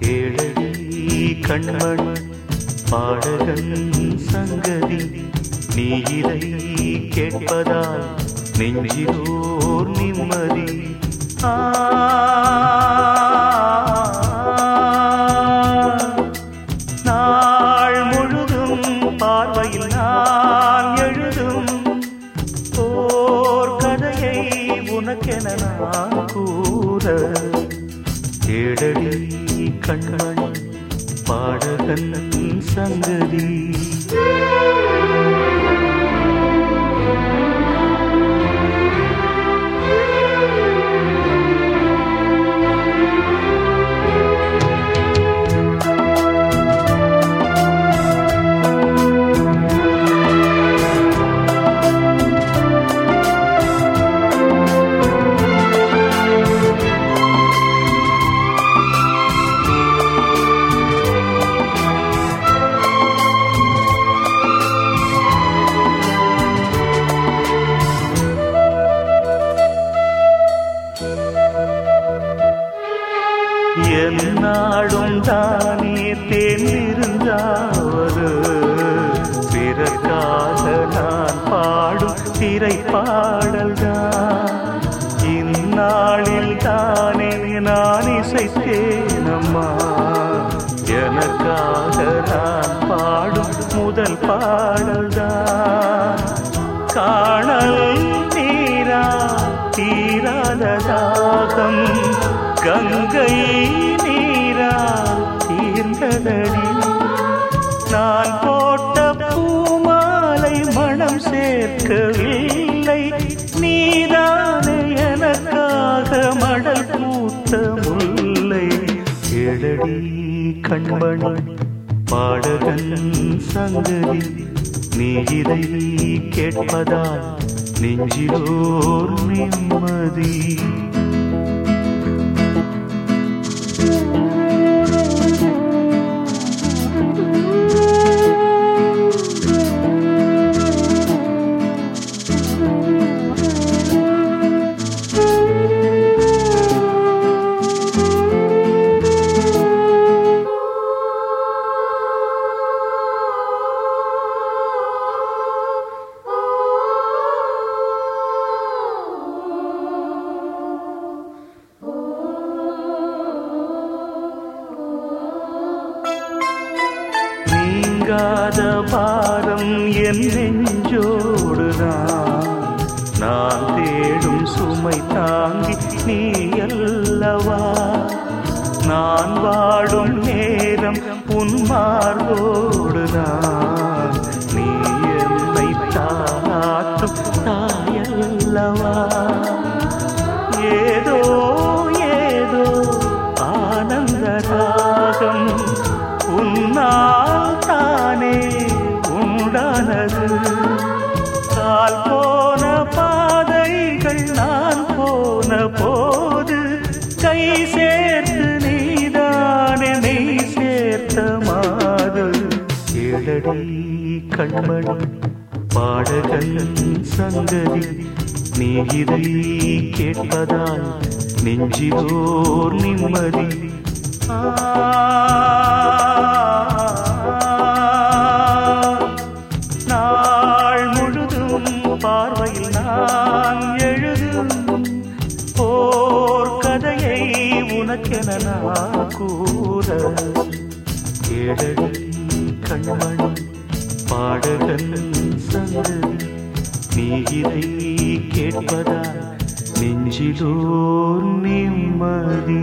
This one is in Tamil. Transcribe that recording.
கேளடி கண்மண் பாடகன் சங்கதி நீ இதை கேட்பதால் நெஞ்சிலோர் நிம்மதி ஆ நாள் முழுதும் பார்வையில் கூற தேடடி கண்மண் பாடகன் சங்கதி என்னாடும் தானே தேர்ந்திருந்தாவது பிறக்காக நான் பாடும் திரை பாடல்தான் இந்நாளில் தானே நான் இசைத்தேனம்மா. எனக்காக நான் பாடும் முதல் பாடல்தான். காணல் கங்கை நீரால் தீர்ந்ததடி. நான் போட்ட பூமாலை மனம் சேர்க்கவில்லை. நீதானே எனக்காக மடல் பூத்த முல்லை. எழடி கண்மணி பாடகன் சங்கதி நீ இதை கேட்பதால் நெஞ்சிலோர் நிம்மதி. நீங்காத பாரம் என் நெஞ்சோடுதான். நான் தேடும் சுமை தாங்கி நீ அல்லவா? நான் வாடும் நேரம் உன் மார்போடுதான். நீ என்னை தாற்றும் தாயல்லவா? உண்டானது கால் போன பாதைகள் நான் போன போது கை சேர்த்து நீதானே நெய் சேர்த்த மாது எழடி கண்மணி பாடகன் சங்கதி நீ இதை கேட்பதால் நெஞ்சிலோர் நிம்மதி. ஆ பார்வையில் நான் எழுதும் போர் கதையை உனக்கென நான் கூற ஏழடி கண்மணி பாடகன் சங்கதி நீ இதை கேட்பதால் நெஞ்சிலோர் நிம்மதி